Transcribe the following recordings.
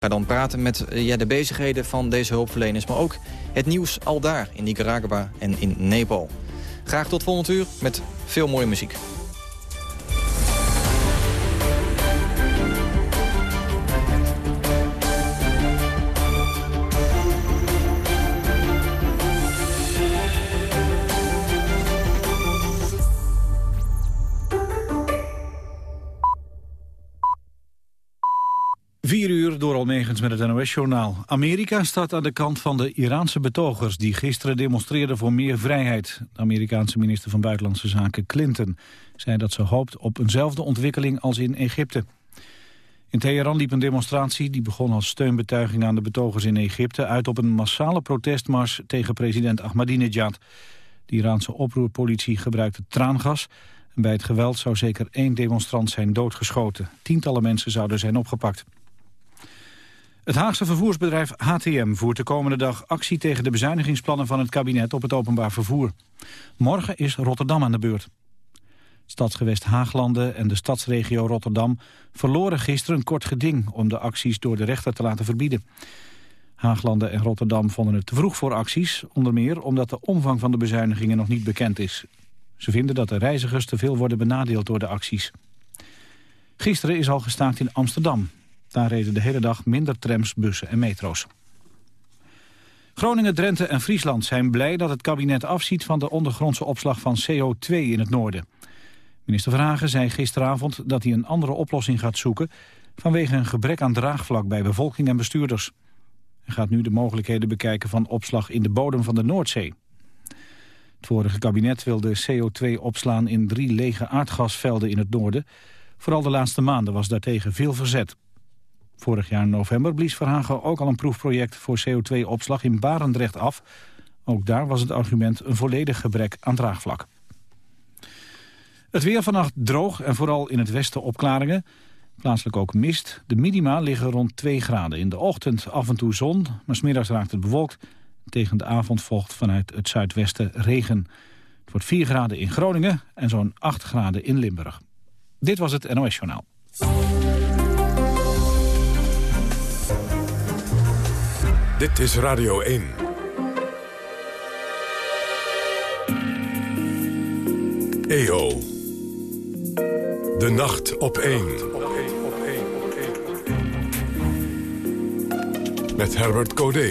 ga dan praten met eh, ja, de bezigheden van deze hulpverleners... maar ook het nieuws al daar in Nicaragua en in Nepal. Graag tot volgend uur met veel mooie muziek. Met het NOS-journaal. Amerika staat aan de kant van de Iraanse betogers... die gisteren demonstreerden voor meer vrijheid. De Amerikaanse minister van Buitenlandse Zaken Clinton... zei dat ze hoopt op eenzelfde ontwikkeling als in Egypte. In Teheran liep een demonstratie die begon als steunbetuiging aan de betogers in Egypte... uit op een massale protestmars tegen president Ahmadinejad. De Iraanse oproerpolitie gebruikte traangas... en bij het geweld zou zeker één demonstrant zijn doodgeschoten. Tientallen mensen zouden zijn opgepakt. Het Haagse vervoersbedrijf HTM voert de komende dag actie tegen de bezuinigingsplannen van het kabinet op het openbaar vervoer. Morgen is Rotterdam aan de beurt. Stadsgewest Haaglanden en de stadsregio Rotterdam verloren gisteren een kort geding om de acties door de rechter te laten verbieden. Haaglanden en Rotterdam vonden het te vroeg voor acties, onder meer omdat de omvang van de bezuinigingen nog niet bekend is. Ze vinden dat de reizigers te veel worden benadeeld door de acties. Gisteren is al gestaakt in Amsterdam. Daar reden de hele dag minder trams, bussen en metro's. Groningen, Drenthe en Friesland zijn blij dat het kabinet afziet van de ondergrondse opslag van CO2 in het noorden. Minister Verhagen zei gisteravond dat hij een andere oplossing gaat zoeken vanwege een gebrek aan draagvlak bij bevolking en bestuurders. Hij gaat nu de mogelijkheden bekijken van opslag in de bodem van de Noordzee. Het vorige kabinet wilde CO2 opslaan in drie lege aardgasvelden in het noorden. Vooral de laatste maanden was daartegen veel verzet. Vorig jaar in november blies Verhagen ook al een proefproject voor CO2-opslag in Barendrecht af. Ook daar was het argument een volledig gebrek aan draagvlak. Het weer vannacht droog en vooral in het westen opklaringen. Plaatselijk ook mist. De minima liggen rond 2 graden. In de ochtend af en toe zon, maar smiddags raakt het bewolkt. Tegen de avond volgt vanuit het zuidwesten regen. Het wordt 4 graden in Groningen en zo'n 8 graden in Limburg. Dit was het NOS Journaal. Dit is Radio 1. EO. De nacht op 1. Met Herbert Codé.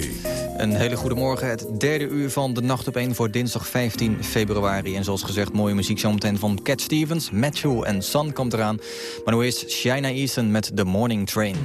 Een hele goede morgen, het derde uur van de Nacht op 1 voor dinsdag 15 februari. En zoals gezegd, mooie muziek zometeen van Cat Stevens, Matthew en Sun komt eraan. Maar nu is Shina Easton met The Morning Train.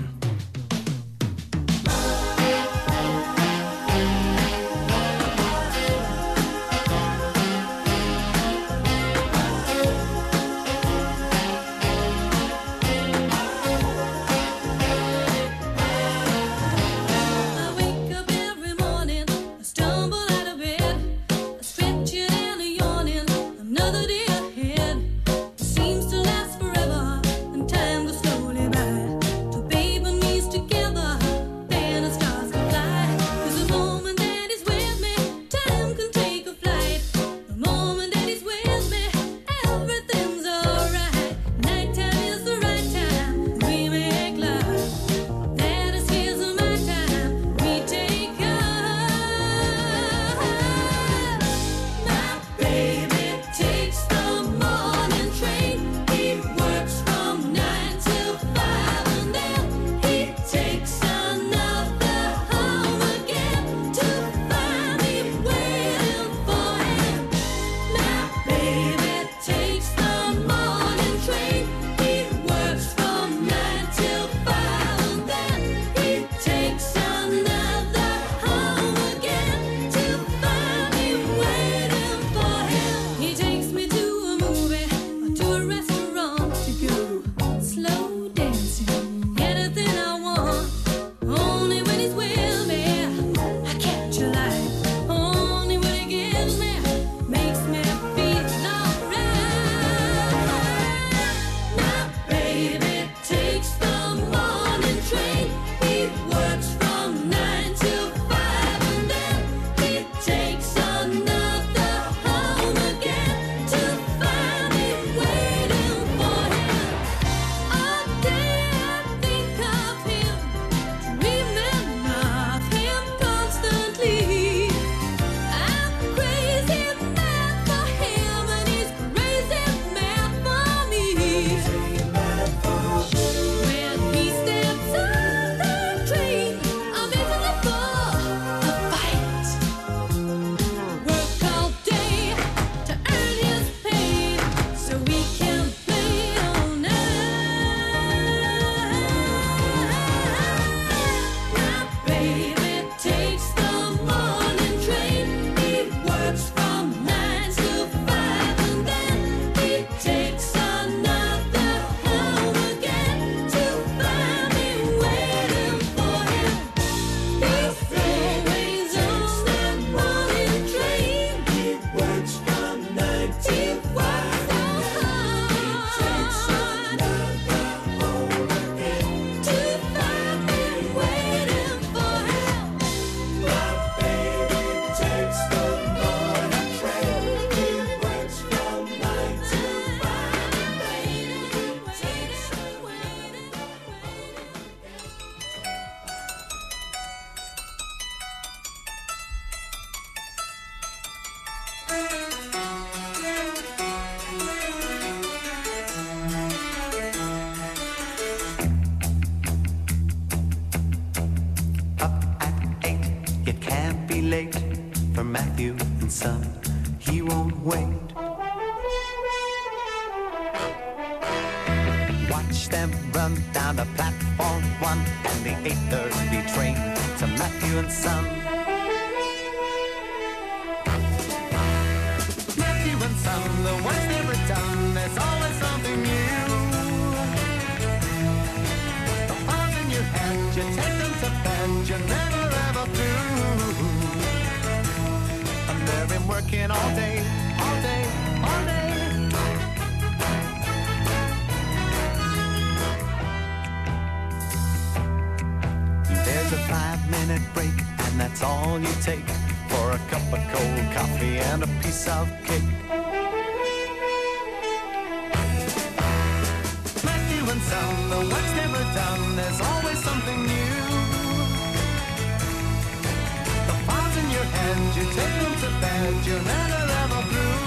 You take them to bed, you're never ever through.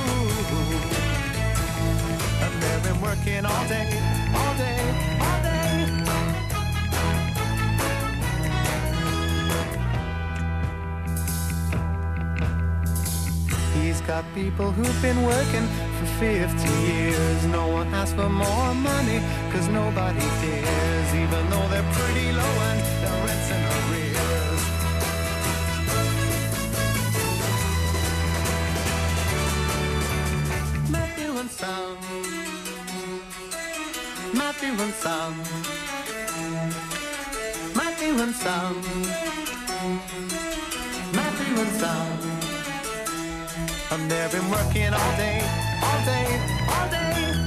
They've been working all day, all day, all day. He's got people who've been working for 50 years. No one asks for more money, cause nobody cares, even though they're pretty sam and sam Matthew and sam Matthew and sam I've been working all day, all day, all day.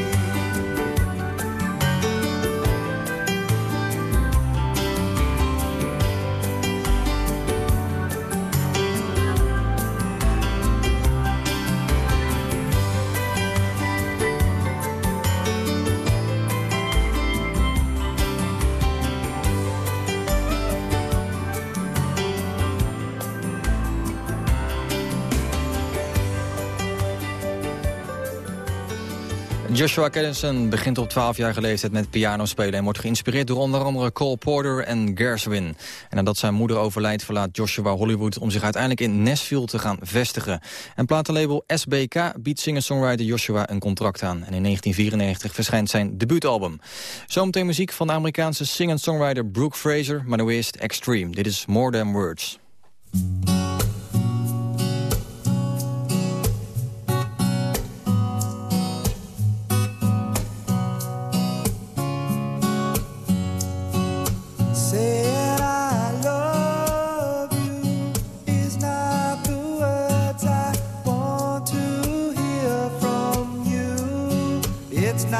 Joshua Kennison begint op 12-jarige leeftijd met piano spelen... en wordt geïnspireerd door onder andere Cole Porter en Gershwin. En nadat zijn moeder overlijdt verlaat Joshua Hollywood... om zich uiteindelijk in Nashville te gaan vestigen. En platenlabel SBK biedt singer-songwriter Joshua een contract aan. En in 1994 verschijnt zijn debuutalbum. Zometeen muziek van de Amerikaanse singer-songwriter Brooke Fraser... maar nu Extreme. Dit is More Than Words.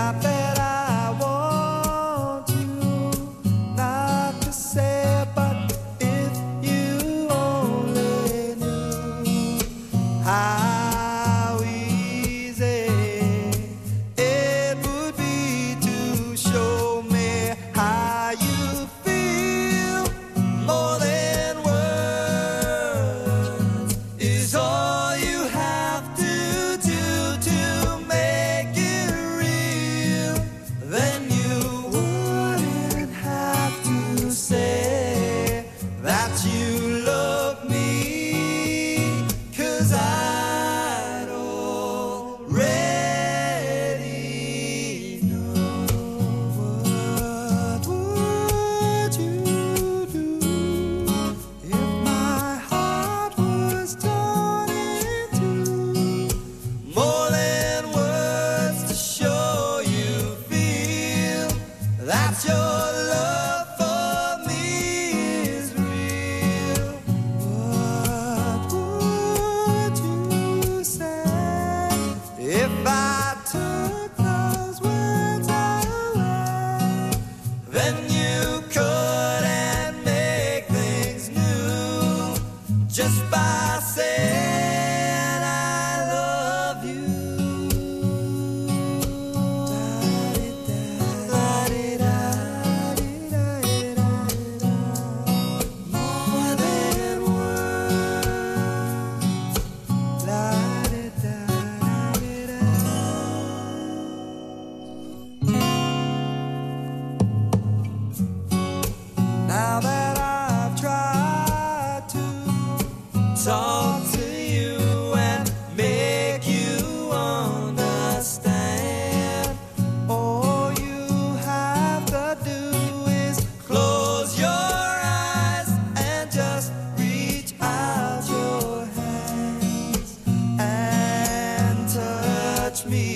stop me.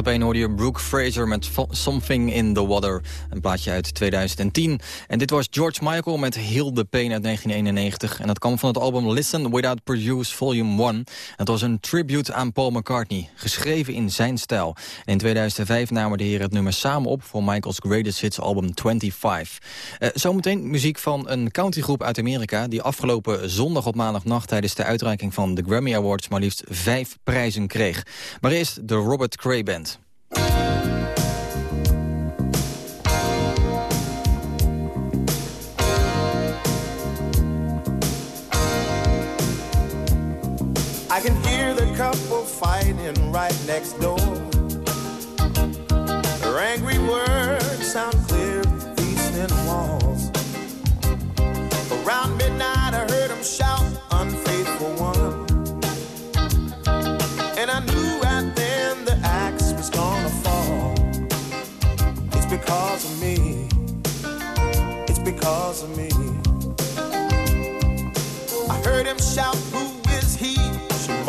Op hoorde je Brooke Fraser met Something in the Water. Een plaatje uit 2010. En dit was George Michael met Heal the Pain uit 1991. En dat kwam van het album Listen Without Produce Volume 1. Het was een tribute aan Paul McCartney, geschreven in zijn stijl. En in 2005 namen de heren het nummer samen op... voor Michael's Greatest Hits album 25. Eh, zometeen muziek van een countrygroep uit Amerika... die afgelopen zondag op maandagnacht... tijdens de uitreiking van de Grammy Awards... maar liefst vijf prijzen kreeg. Maar eerst de Robert Cray Band. I can hear the couple fighting right next door. Their angry words sound clear through these thin walls.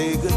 Say goodbye.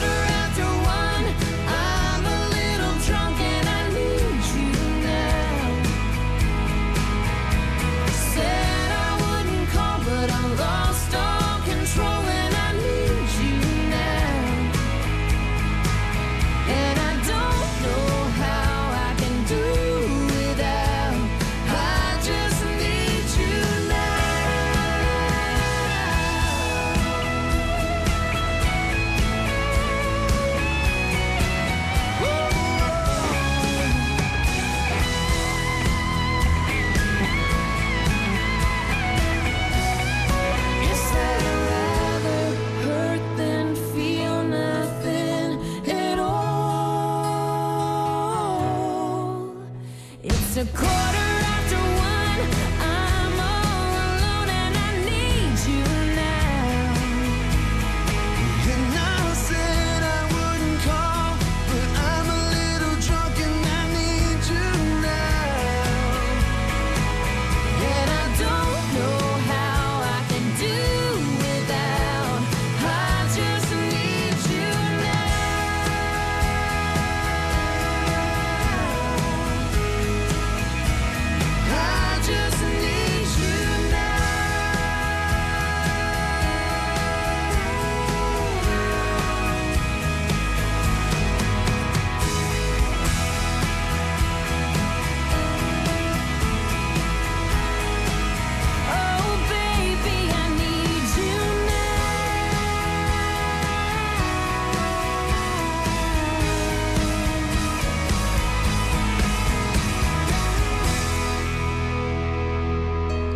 る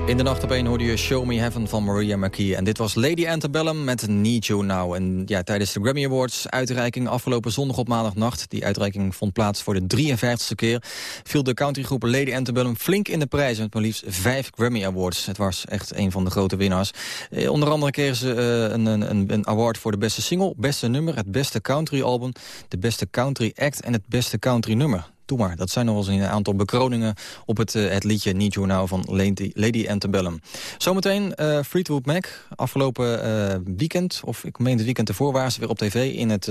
In de nacht op één hoorde je Show Me Heaven van Maria McKee. En dit was Lady Antebellum met Need You Now. En ja, tijdens de Grammy Awards uitreiking afgelopen zondag op maandagnacht... die uitreiking vond plaats voor de 53ste keer... viel de countrygroep Lady Antebellum flink in de prijzen... met maar liefst vijf Grammy Awards. Het was echt een van de grote winnaars. Eh, onder andere kregen ze eh, een, een, een award voor de beste single... beste nummer, het beste country album... de beste country act en het beste country nummer. Doe maar, dat zijn nog wel eens een aantal bekroningen op het, eh, het liedje Need You Now van Lady, Antebellum. Zometeen eh Fleetwood Mac. Afgelopen eh, weekend, of ik meen het weekend ervoor, waren ze weer op tv in het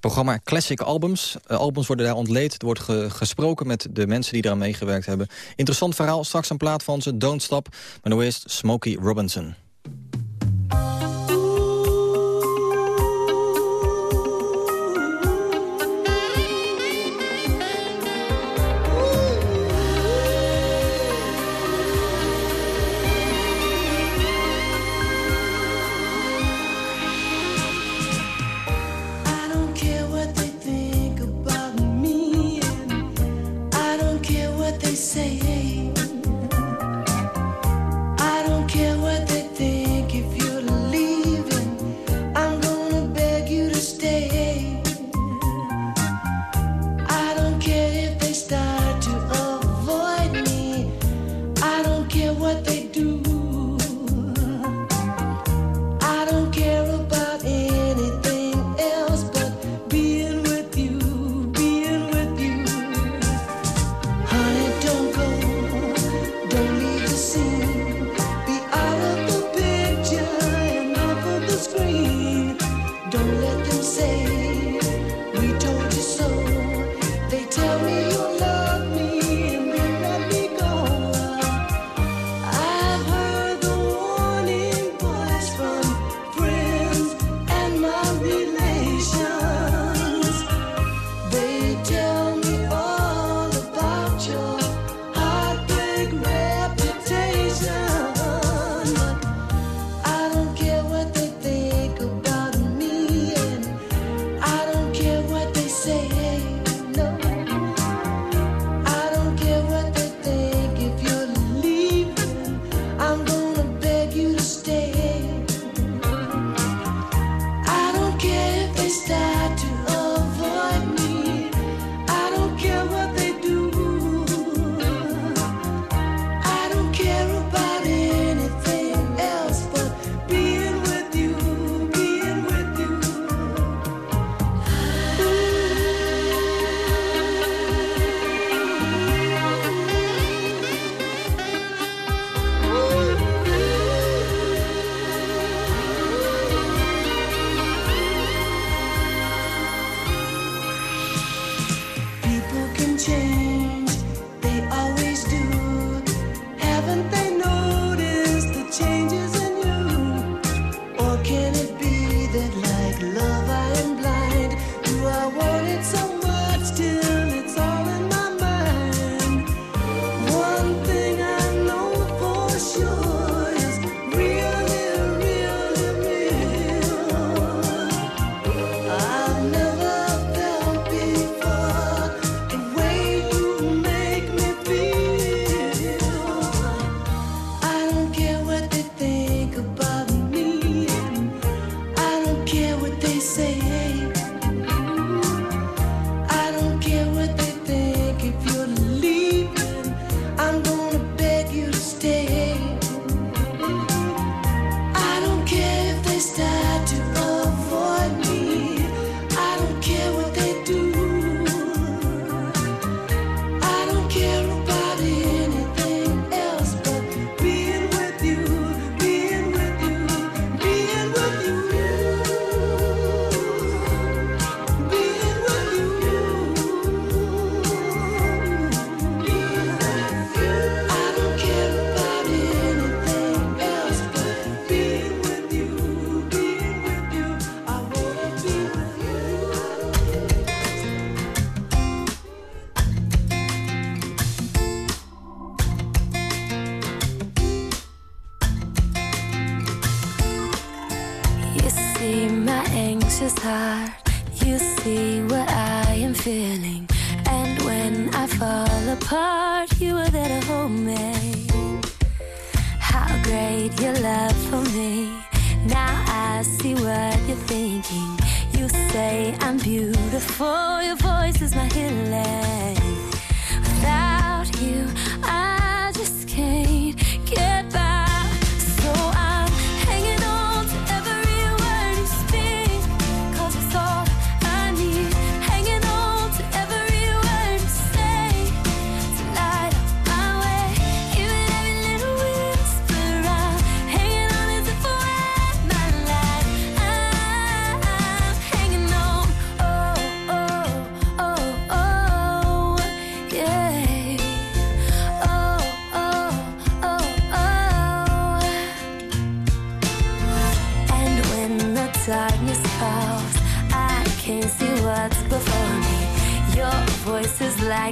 programma Classic Albums. Albums worden daar ontleed. Er wordt ge- gesproken met de mensen die eraan meegewerkt hebben. Interessant verhaal, straks een plaat van ze, Don't Stop. Maar nu eerst Smokey Robinson.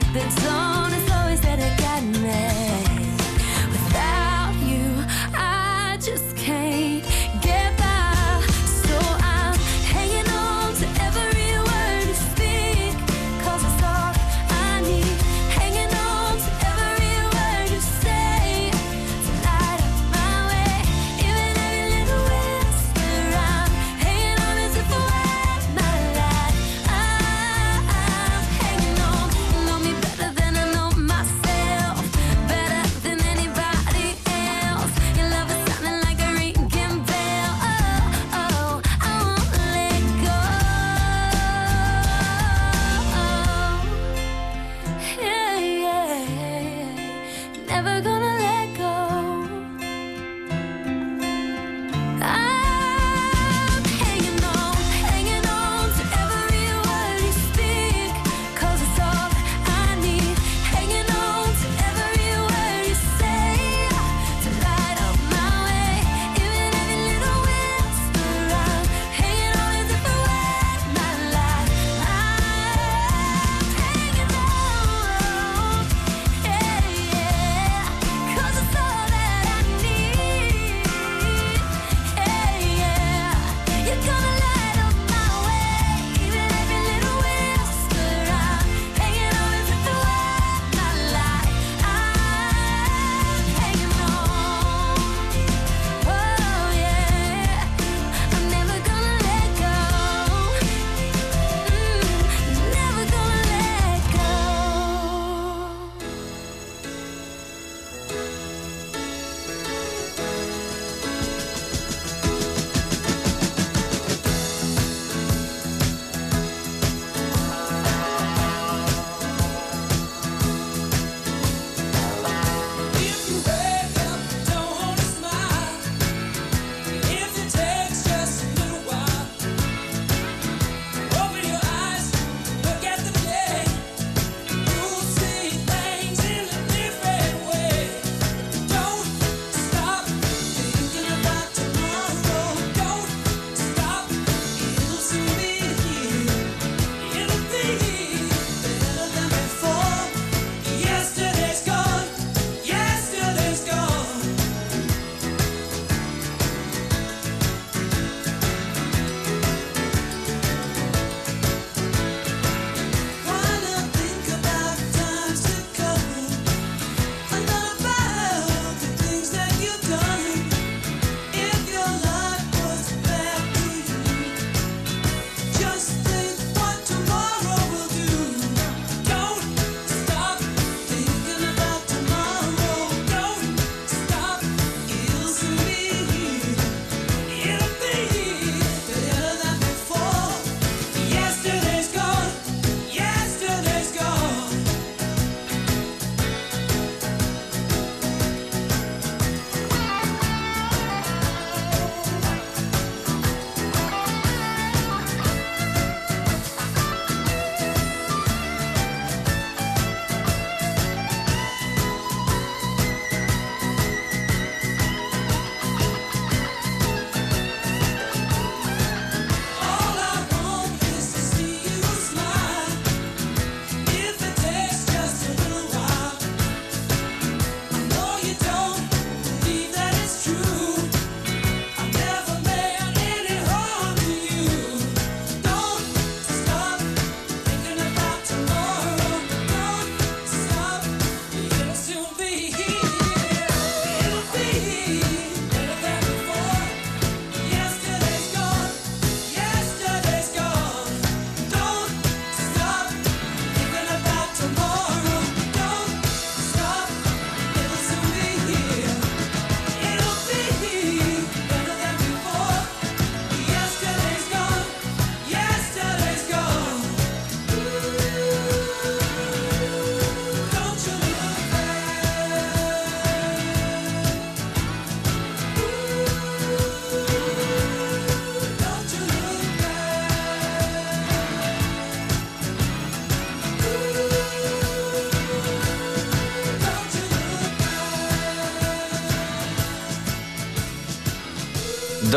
Like the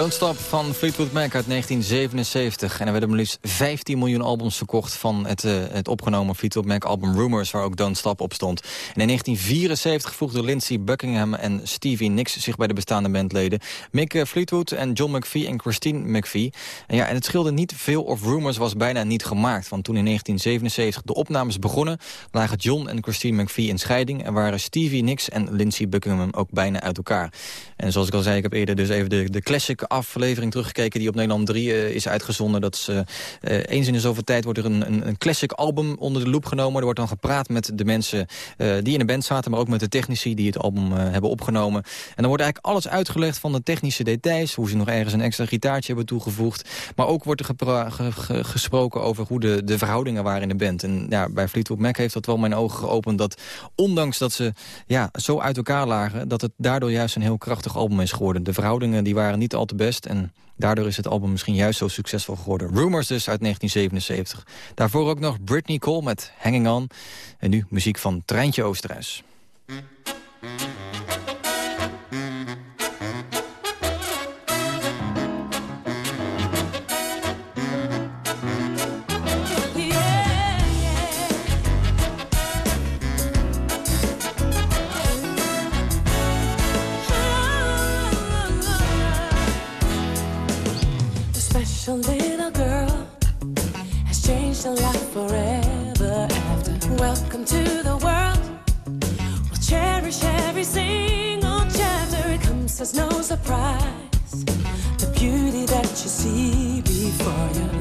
Don't Stop van Fleetwood Mac uit 1977. En er werden maar liefst 15 miljoen albums verkocht... van het, uh, het opgenomen Fleetwood Mac album Rumors... waar ook Don't Stop op stond. En in 1974 voegden Lindsey Buckingham en Stevie Nicks... zich bij de bestaande bandleden. Mick uh, Fleetwood en John McVie en Christine McVie. En, ja, en het scheelde niet veel of Rumors was bijna niet gemaakt. Want toen in 1977 de opnames begonnen... lagen John en Christine McVie in scheiding... en waren Stevie Nicks en Lindsey Buckingham ook bijna uit elkaar. En zoals ik al zei, ik heb eerder dus even de, de classic aflevering teruggekeken... die op Nederland 3 uh, is uitgezonden. Dat is, uh, eens in de zoveel tijd wordt er een, een, een, classic album onder de loep genomen. Er wordt dan gepraat met de mensen uh, die in de band zaten... maar ook met de technici die het album hebben opgenomen. En dan wordt eigenlijk alles uitgelegd van de technische details... hoe ze nog ergens een extra gitaartje hebben toegevoegd. Maar ook wordt er ge ge gesproken over hoe de, de verhoudingen waren in de band. En ja, bij Fleetwood Mac heeft dat wel mijn ogen geopend... dat ondanks dat ze ja, zo uit elkaar lagen... dat het daardoor juist een heel krachtig album is geworden. De verhoudingen die waren niet al te best. En daardoor is het album misschien juist zo succesvol geworden. Rumors dus uit 1977. Daarvoor ook nog Britney Cole met Hanging On. En nu muziek van Treintje Oosterhuis. It comes as no surprise. The beauty that you see before you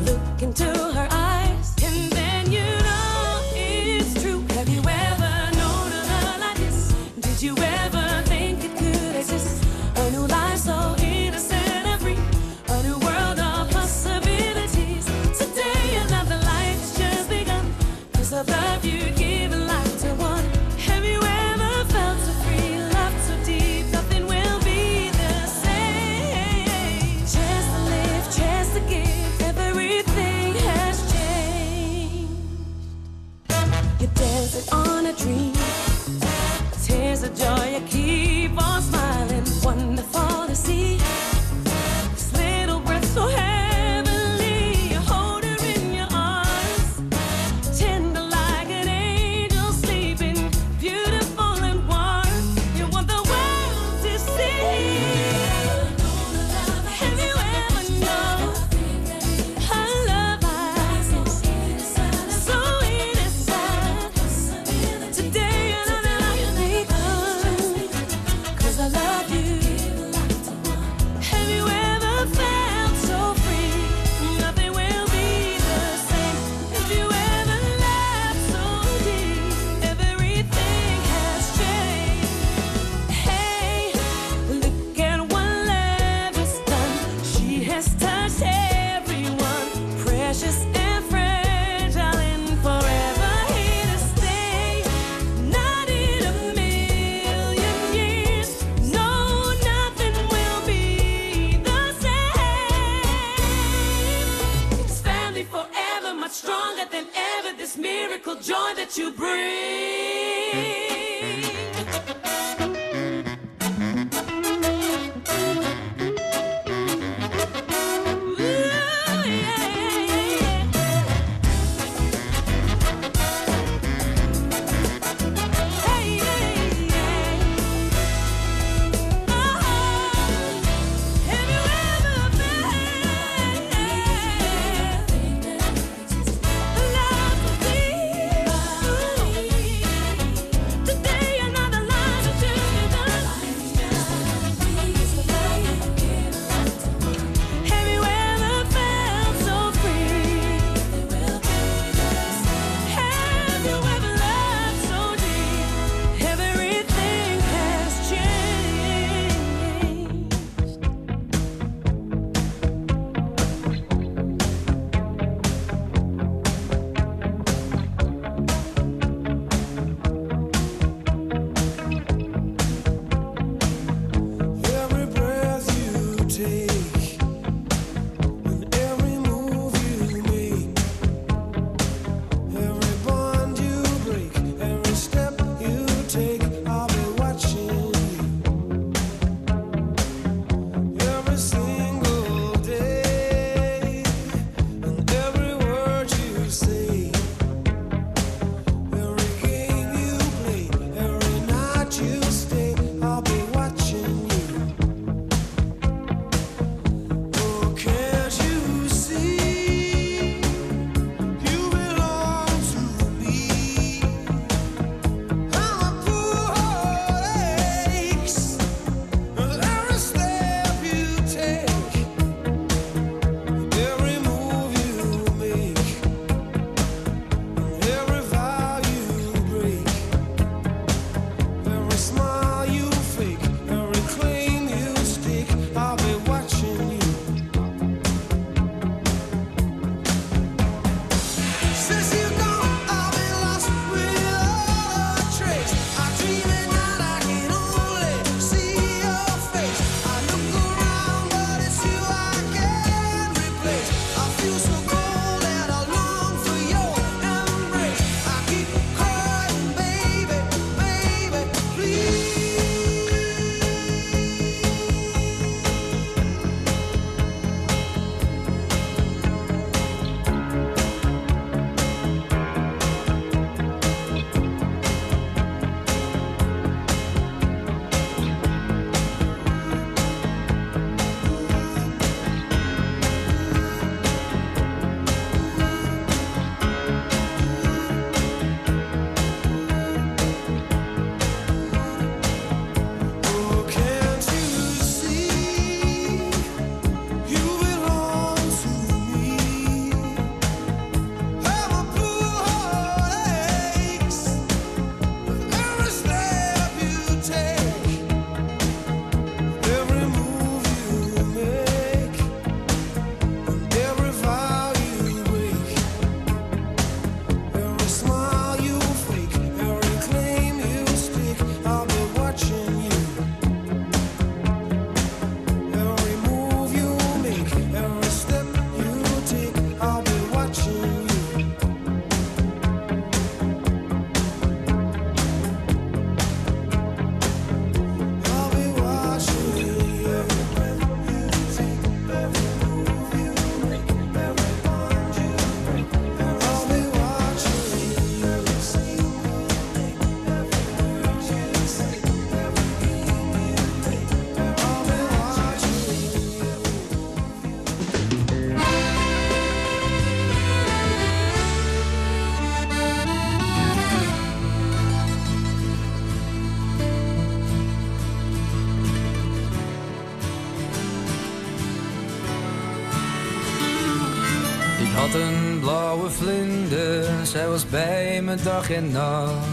had een blauwe vlinder, zij was bij me dag en nacht.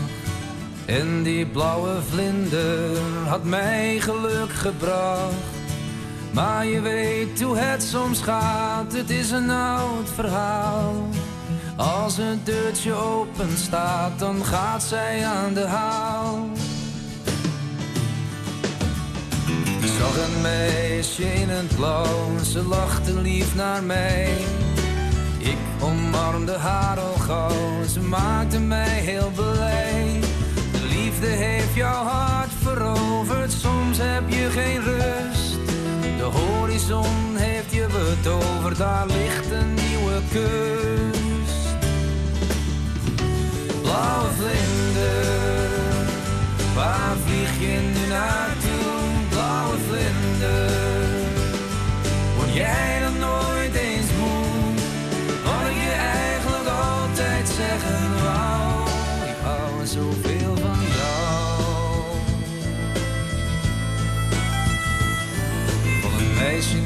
En die blauwe vlinder had mij geluk gebracht. Maar je weet hoe het soms gaat, het is een oud verhaal. Als een deurtje open staat, dan gaat zij aan de haal. Ik zag een meisje in het blauw, ze lachte lief naar mij. Ik omarmde haar al gauw, ze maakte mij heel blij. De liefde heeft jouw hart veroverd, soms heb je geen rust. De horizon heeft je betoverd, daar ligt een nieuwe kust. Blauwe vlinder, waar vlieg je nu naartoe? Blauwe vlinder, word jij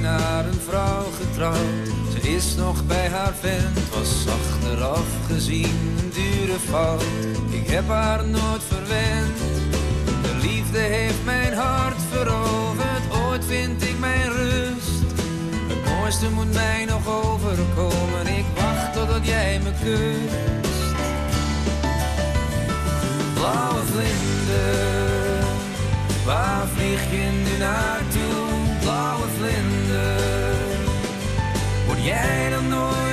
naar een vrouw getrouwd. Ze is nog bij haar vent, was achteraf gezien een dure fout. Ik heb haar nooit verwend. De liefde heeft mijn hart veroverd, ooit vind ik mijn rust. Het mooiste moet mij nog overkomen, ik wacht totdat jij me kust. Blauwe vlinder, waar vlieg je nu naartoe? Blauwe vlinder, word jij dan nooit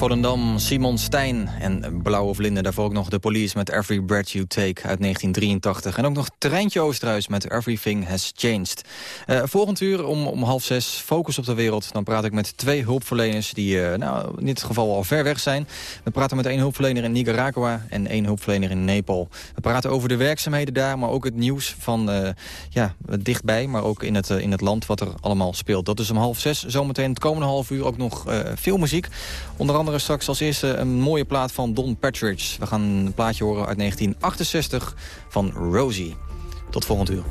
Volendam, Simon Stijn en Blauwe Vlinder. Daarvoor ook nog de police met Every Breath You Take uit 1983. En ook nog Terreintje Oosterhuis met Everything Has Changed. Eh, volgend uur om, om half zes, Focus op de Wereld. Dan praat ik met twee hulpverleners die eh, nou, in dit geval al ver weg zijn. We praten met één hulpverlener in Nicaragua en één hulpverlener in Nepal. We praten over de werkzaamheden daar, maar ook het nieuws van eh, ja, dichtbij. Maar ook in het, in het land wat er allemaal speelt. Dat is om half zes. Zometeen het komende half uur ook nog veel muziek. Onder andere straks als eerste een mooie plaat van Don Partridge. We gaan een plaatje horen uit 1968 van Rosie. Tot volgend uur.